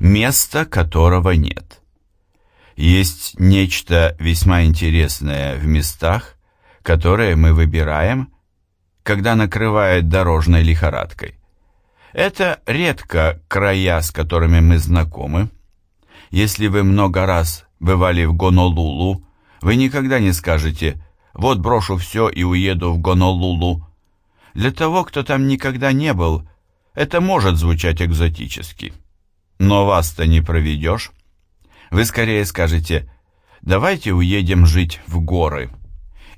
место которого нет. Есть нечто весьма интересное в местах, которые мы выбираем, когда накрывает дорожной лихорадкой. Это редко края, с которыми мы знакомы. Если вы много раз бывали в Гонолулу, вы никогда не скажете «вот брошу все и уеду в Гонолулу». Для того, кто там никогда не был, это может звучать экзотически. Но вас-то не проведешь. Вы скорее скажете «давайте уедем жить в горы».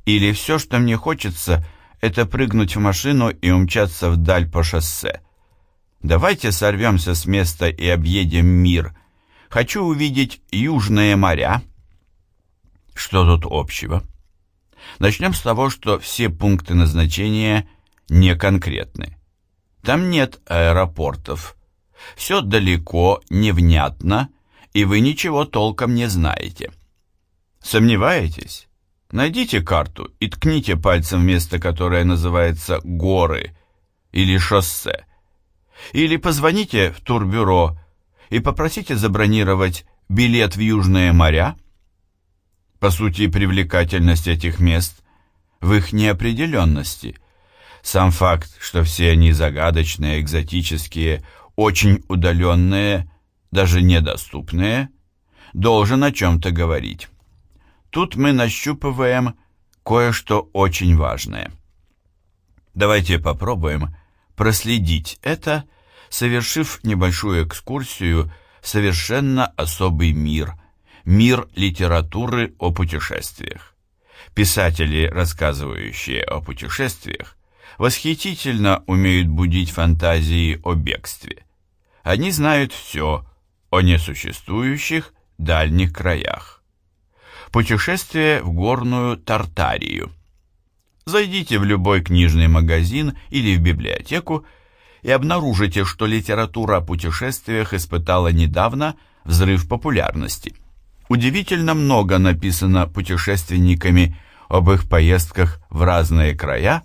Или «все, что мне хочется, это прыгнуть в машину и умчаться вдаль по шоссе». Давайте сорвемся с места и объедем мир. Хочу увидеть южные моря. Что тут общего? Начнем с того, что все пункты назначения не конкретны. Там нет аэропортов. Все далеко, невнятно, и вы ничего толком не знаете. Сомневаетесь? Найдите карту и ткните пальцем в место, которое называется «горы» или «шоссе». Или позвоните в турбюро и попросите забронировать билет в Южные моря. По сути, привлекательность этих мест в их неопределенности. Сам факт, что все они загадочные, экзотические, очень удаленные, даже недоступные, должен о чем-то говорить. Тут мы нащупываем кое-что очень важное. Давайте попробуем проследить это, совершив небольшую экскурсию в совершенно особый мир, мир литературы о путешествиях. Писатели, рассказывающие о путешествиях, восхитительно умеют будить фантазии о бегстве. Они знают все о несуществующих дальних краях. Путешествие в горную Тартарию – Зайдите в любой книжный магазин или в библиотеку и обнаружите, что литература о путешествиях испытала недавно взрыв популярности. Удивительно много написано путешественниками об их поездках в разные края,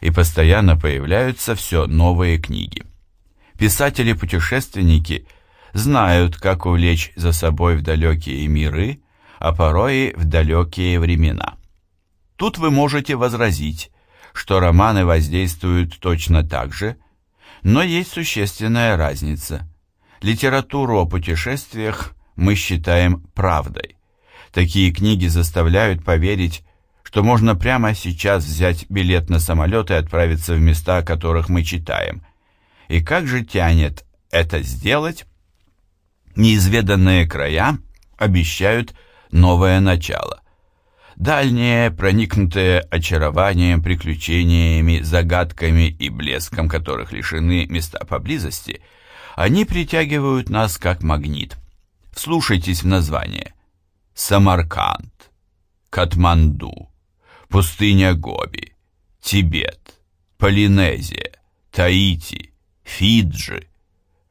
и постоянно появляются все новые книги. Писатели-путешественники знают, как увлечь за собой в далекие миры, а порой и в далекие времена. Тут вы можете возразить, что романы воздействуют точно так же, но есть существенная разница. Литературу о путешествиях мы считаем правдой. Такие книги заставляют поверить, что можно прямо сейчас взять билет на самолет и отправиться в места, о которых мы читаем. И как же тянет это сделать? Неизведанные края обещают новое начало. Дальние, проникнутые очарованием, приключениями, загадками и блеском, которых лишены места поблизости, они притягивают нас как магнит. Вслушайтесь в название. Самарканд, Катманду, пустыня Гоби, Тибет, Полинезия, Таити, Фиджи.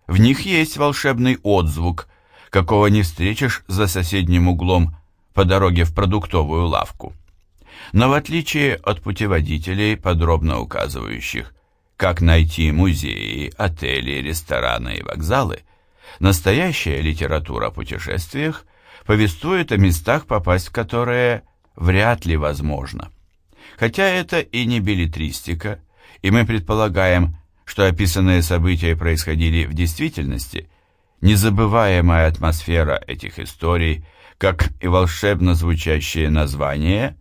В них есть волшебный отзвук, какого не встретишь за соседним углом по дороге в продуктовую лавку. Но в отличие от путеводителей, подробно указывающих, как найти музеи, отели, рестораны и вокзалы, настоящая литература о путешествиях повествует о местах, попасть в которые вряд ли возможно. Хотя это и не билетристика, и мы предполагаем, что описанные события происходили в действительности, незабываемая атмосфера этих историй – как и волшебно звучащее название,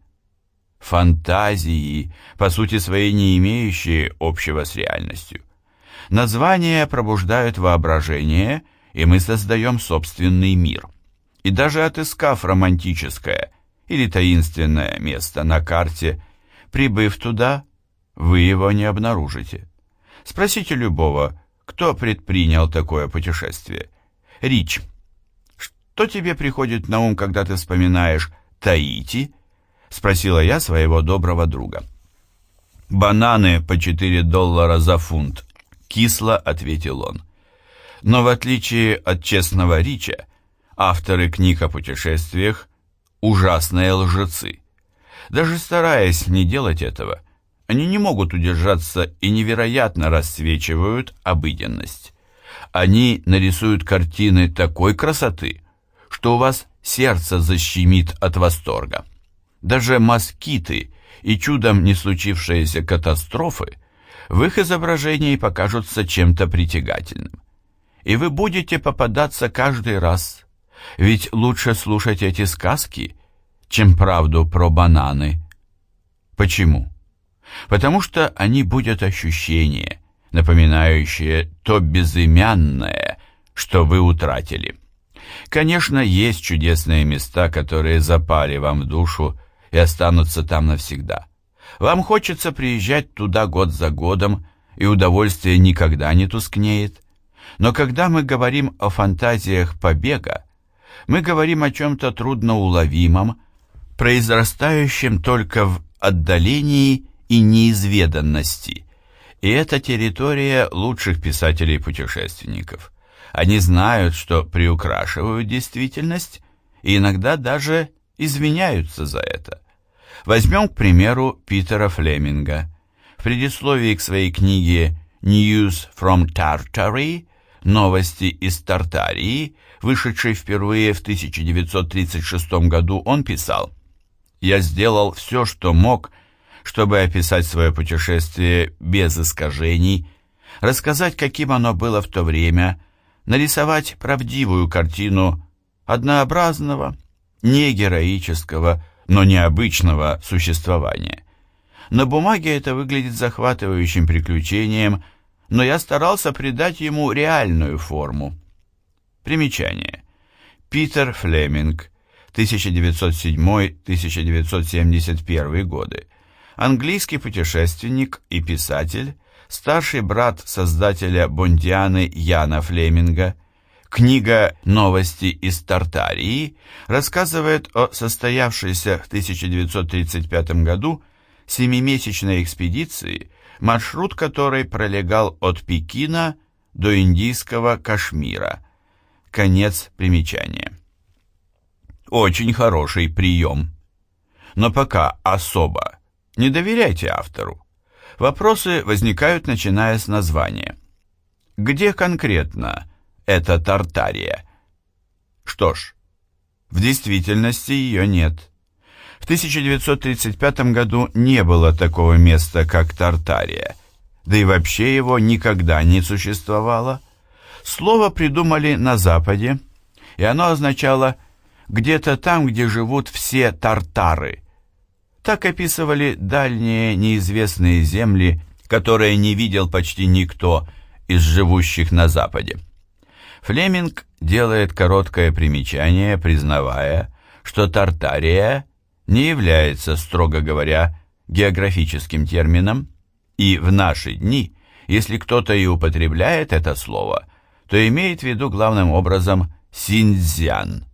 фантазии, по сути своей не имеющие общего с реальностью. Названия пробуждают воображение, и мы создаем собственный мир. И даже отыскав романтическое или таинственное место на карте, прибыв туда, вы его не обнаружите. Спросите любого, кто предпринял такое путешествие. Рич – что тебе приходит на ум, когда ты вспоминаешь Таити?» — спросила я своего доброго друга. «Бананы по 4 доллара за фунт», — кисло ответил он. Но в отличие от честного Рича, авторы книг о путешествиях — ужасные лжецы. Даже стараясь не делать этого, они не могут удержаться и невероятно расцвечивают обыденность. Они нарисуют картины такой красоты, что у вас сердце защемит от восторга. Даже москиты и чудом не случившиеся катастрофы в их изображении покажутся чем-то притягательным. И вы будете попадаться каждый раз, ведь лучше слушать эти сказки, чем правду про бананы. Почему? Потому что они будут ощущение, напоминающее то безымянное, что вы утратили. Конечно, есть чудесные места, которые запали вам в душу и останутся там навсегда. Вам хочется приезжать туда год за годом, и удовольствие никогда не тускнеет. Но когда мы говорим о фантазиях побега, мы говорим о чем-то трудноуловимом, произрастающем только в отдалении и неизведанности. И это территория лучших писателей-путешественников. Они знают, что приукрашивают действительность и иногда даже извиняются за это. Возьмем, к примеру, Питера Флеминга. В предисловии к своей книге «News from Tartary» «Новости из Тартарии», вышедшей впервые в 1936 году, он писал «Я сделал все, что мог, чтобы описать свое путешествие без искажений, рассказать, каким оно было в то время, нарисовать правдивую картину однообразного, не героического, но необычного существования. На бумаге это выглядит захватывающим приключением, но я старался придать ему реальную форму. Примечание. Питер Флеминг, 1907-1971 годы. Английский путешественник и писатель, старший брат создателя Бондианы Яна Флеминга – Книга «Новости из Тартарии» рассказывает о состоявшейся в 1935 году семимесячной экспедиции, маршрут которой пролегал от Пекина до индийского Кашмира. Конец примечания. Очень хороший прием. Но пока особо не доверяйте автору. Вопросы возникают, начиная с названия. Где конкретно – это Тартария. Что ж, в действительности ее нет. В 1935 году не было такого места, как Тартария, да и вообще его никогда не существовало. Слово придумали на Западе, и оно означало «где-то там, где живут все тартары». Так описывали дальние неизвестные земли, которые не видел почти никто из живущих на Западе. Флеминг делает короткое примечание, признавая, что Тартария не является, строго говоря, географическим термином, и в наши дни, если кто-то и употребляет это слово, то имеет в виду главным образом Синьцзян.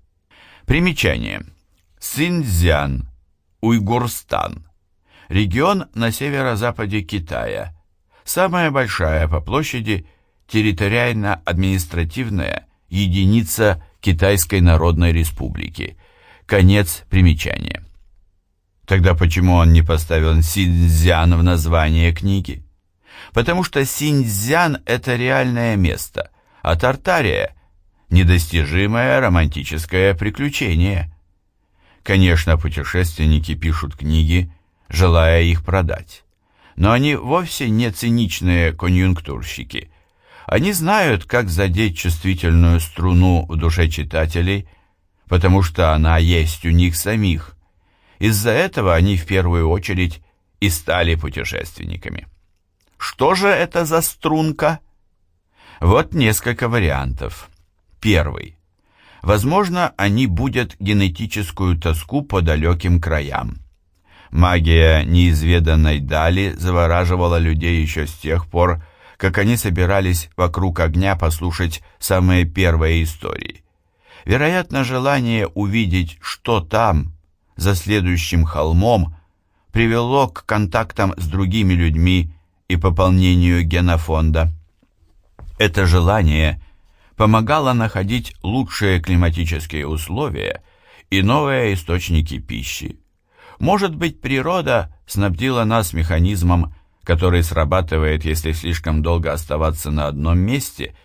Примечание. Синьцзян, Уйгурстан. Регион на северо-западе Китая. Самая большая по площади – территориально-административная единица Китайской Народной Республики. Конец примечания. Тогда почему он не поставил Синьцзян в название книги? Потому что Синьцзян – это реальное место, а Тартария – недостижимое романтическое приключение. Конечно, путешественники пишут книги, желая их продать. Но они вовсе не циничные конъюнктурщики – они знают, как задеть чувствительную струну в душе читателей, потому что она есть у них самих. Из-за этого они в первую очередь и стали путешественниками. Что же это за струнка? Вот несколько вариантов. Первый. Возможно, они будут генетическую тоску по далеким краям. Магия неизведанной дали завораживала людей еще с тех пор, как они собирались вокруг огня послушать самые первые истории. Вероятно, желание увидеть, что там, за следующим холмом, привело к контактам с другими людьми и пополнению генофонда. Это желание помогало находить лучшие климатические условия и новые источники пищи. Может быть, природа снабдила нас механизмом который срабатывает, если слишком долго оставаться на одном месте,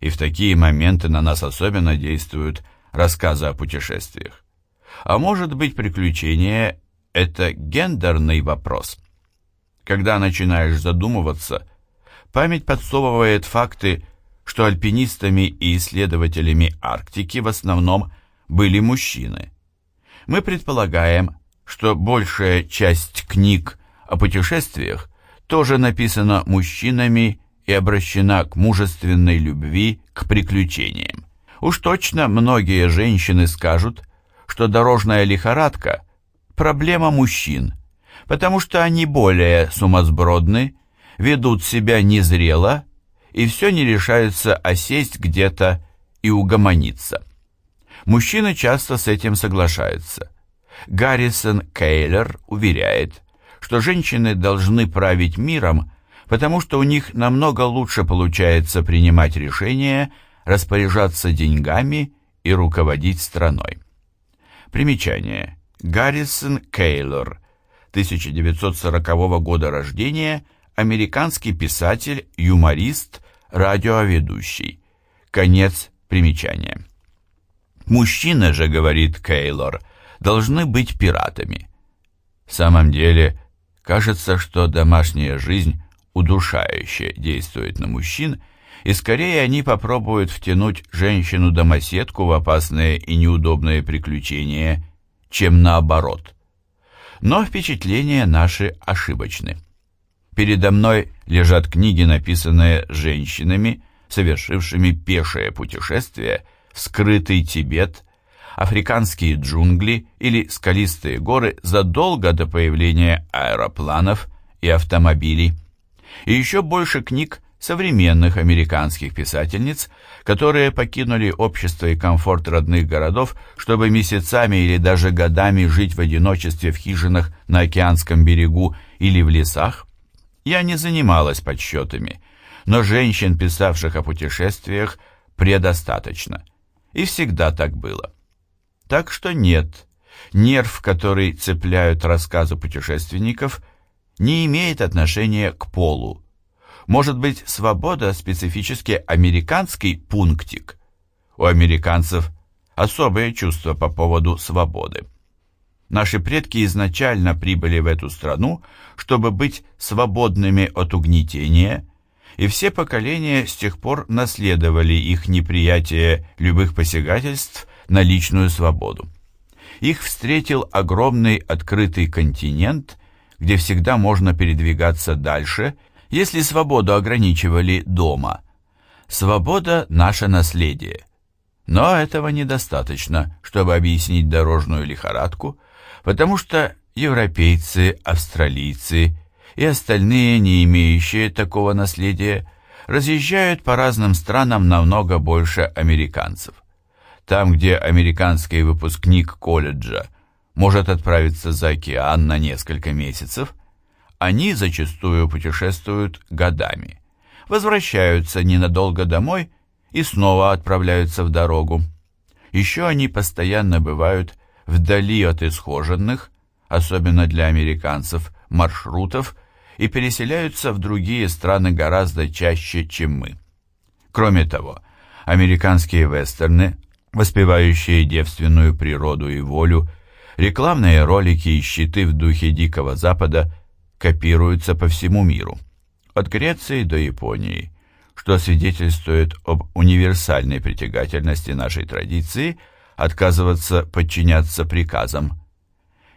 и в такие моменты на нас особенно действуют рассказы о путешествиях. А может быть, приключение – это гендерный вопрос. Когда начинаешь задумываться, память подсовывает факты, что альпинистами и исследователями Арктики в основном были мужчины. Мы предполагаем, что большая часть книг о путешествиях тоже написана мужчинами и обращена к мужественной любви к приключениям. Уж точно многие женщины скажут, что дорожная лихорадка – проблема мужчин, потому что они более сумасбродны, ведут себя незрело и все не решаются осесть где-то и угомониться. Мужчины часто с этим соглашаются. Гаррисон Кейлер уверяет, что женщины должны править миром, потому что у них намного лучше получается принимать решения, распоряжаться деньгами и руководить страной. Примечание. Гаррисон Кейлор, 1940 года рождения, американский писатель, юморист, радиоведущий. Конец примечания. Мужчины же, говорит Кейлор, должны быть пиратами. В самом деле, кажется, что домашняя жизнь удушающе действует на мужчин, и скорее они попробуют втянуть женщину-домоседку в опасные и неудобные приключения, чем наоборот. Но впечатления наши ошибочны. Передо мной лежат книги, написанные женщинами, совершившими пешее путешествие скрытый Тибет, африканские джунгли или скалистые горы задолго до появления аэропланов и автомобилей. И еще больше книг современных американских писательниц, которые покинули общество и комфорт родных городов, чтобы месяцами или даже годами жить в одиночестве в хижинах на океанском берегу или в лесах, я не занималась подсчетами, но женщин, писавших о путешествиях, предостаточно. И всегда так было. Так что нет, нерв, который цепляют рассказы путешественников, не имеет отношения к полу. Может быть, свобода – специфически американский пунктик. У американцев особое чувство по поводу свободы. Наши предки изначально прибыли в эту страну, чтобы быть свободными от угнетения, и все поколения с тех пор наследовали их неприятие любых посягательств на личную свободу. Их встретил огромный открытый континент, где всегда можно передвигаться дальше, если свободу ограничивали дома. Свобода – наше наследие. Но этого недостаточно, чтобы объяснить дорожную лихорадку – потому что европейцы, австралийцы и остальные, не имеющие такого наследия, разъезжают по разным странам намного больше американцев. Там, где американский выпускник колледжа может отправиться за океан на несколько месяцев, они зачастую путешествуют годами, возвращаются ненадолго домой и снова отправляются в дорогу. Еще они постоянно бывают вдали от исхоженных, особенно для американцев, маршрутов и переселяются в другие страны гораздо чаще, чем мы. Кроме того, американские вестерны, воспевающие девственную природу и волю, рекламные ролики и щиты в духе Дикого Запада копируются по всему миру, от Греции до Японии, что свидетельствует об универсальной притягательности нашей традиции – отказываться подчиняться приказам.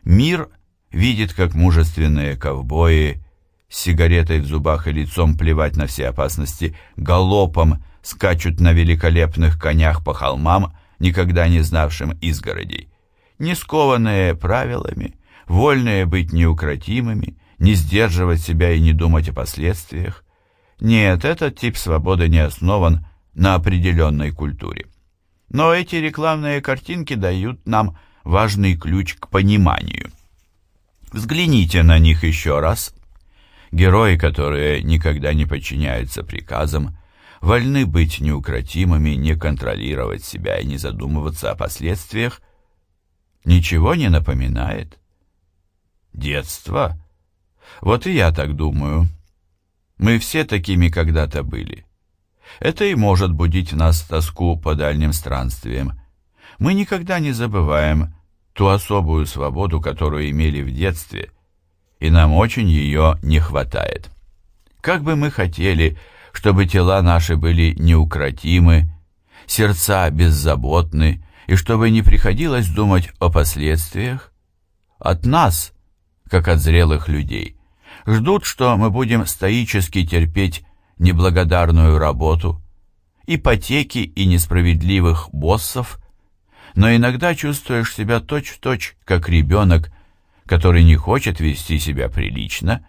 Мир видит, как мужественные ковбои с сигаретой в зубах и лицом плевать на все опасности, галопом скачут на великолепных конях по холмам, никогда не знавшим изгородей. Не скованные правилами, вольные быть неукротимыми, не сдерживать себя и не думать о последствиях. Нет, этот тип свободы не основан на определенной культуре. Но эти рекламные картинки дают нам важный ключ к пониманию. Взгляните на них еще раз. Герои, которые никогда не подчиняются приказам, вольны быть неукротимыми, не контролировать себя и не задумываться о последствиях, ничего не напоминает. Детство? Вот и я так думаю. Мы все такими когда-то были. Это и может будить нас тоску по дальним странствиям. Мы никогда не забываем ту особую свободу, которую имели в детстве, и нам очень ее не хватает. Как бы мы хотели, чтобы тела наши были неукротимы, сердца беззаботны, и чтобы не приходилось думать о последствиях, от нас, как от зрелых людей, ждут, что мы будем стоически терпеть неблагодарную работу, ипотеки и несправедливых боссов, но иногда чувствуешь себя точь-в-точь, -точь, как ребенок, который не хочет вести себя прилично,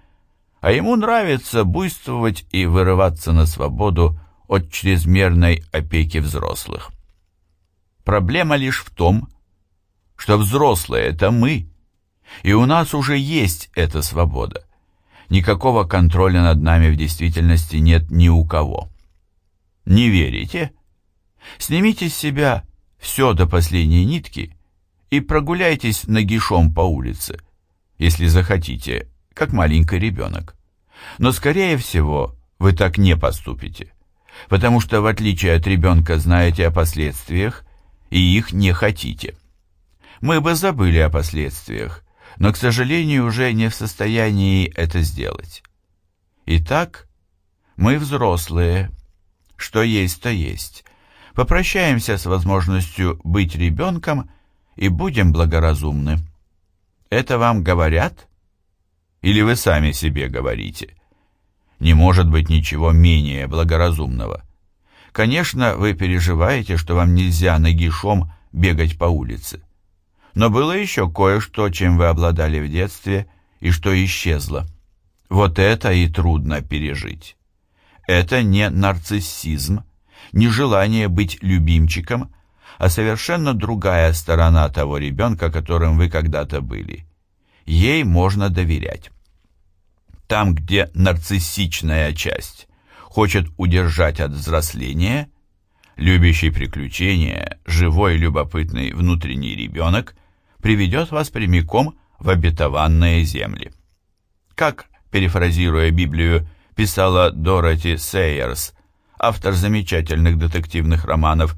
а ему нравится буйствовать и вырываться на свободу от чрезмерной опеки взрослых. Проблема лишь в том, что взрослые — это мы, и у нас уже есть эта свобода. Никакого контроля над нами в действительности нет ни у кого. Не верите? Снимите с себя все до последней нитки и прогуляйтесь нагишом по улице, если захотите, как маленький ребенок. Но, скорее всего, вы так не поступите, потому что, в отличие от ребенка, знаете о последствиях и их не хотите. Мы бы забыли о последствиях, но, к сожалению, уже не в состоянии это сделать. Итак, мы взрослые, что есть, то есть. Попрощаемся с возможностью быть ребенком и будем благоразумны. Это вам говорят? Или вы сами себе говорите? Не может быть ничего менее благоразумного. Конечно, вы переживаете, что вам нельзя нагишом бегать по улице. Но было еще кое-что, чем вы обладали в детстве и что исчезло. Вот это и трудно пережить. Это не нарциссизм, не желание быть любимчиком, а совершенно другая сторона того ребенка, которым вы когда-то были. Ей можно доверять. Там, где нарциссичная часть хочет удержать от взросления, любящий приключения, живой любопытный внутренний ребенок приведет вас прямиком в обетованные земли. Как, перефразируя Библию, писала Дороти Сейерс, автор замечательных детективных романов,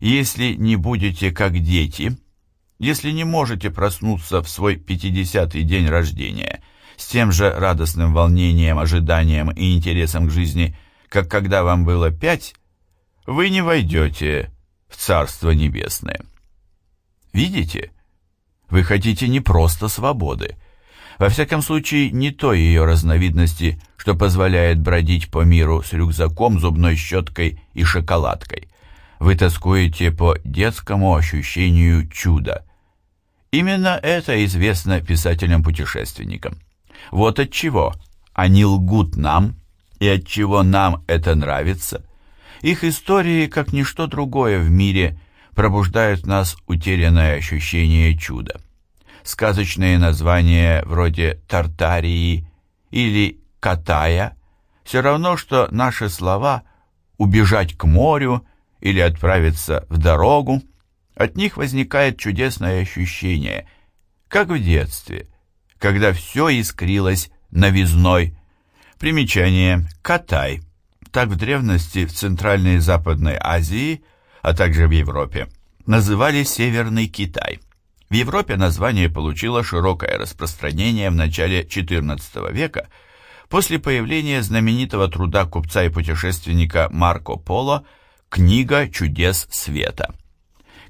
«Если не будете как дети, если не можете проснуться в свой пятидесятый день рождения с тем же радостным волнением, ожиданием и интересом к жизни, как когда вам было пять, вы не войдете в Царство Небесное». Видите? Вы хотите не просто свободы. Во всяком случае, не той ее разновидности, что позволяет бродить по миру с рюкзаком, зубной щеткой и шоколадкой. Вы тоскуете по детскому ощущению чуда. Именно это известно писателям-путешественникам. Вот от чего они лгут нам, и от чего нам это нравится. Их истории, как ничто другое в мире – пробуждают в нас утерянное ощущение чуда. Сказочные названия вроде Тартарии или Катая все равно, что наши слова «убежать к морю» или «отправиться в дорогу», от них возникает чудесное ощущение, как в детстве, когда все искрилось новизной. Примечание «Катай» так в древности в Центральной и Западной Азии – а также в Европе, называли Северный Китай. В Европе название получило широкое распространение в начале XIV века после появления знаменитого труда купца и путешественника Марко Поло «Книга чудес света».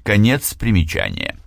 Конец примечания.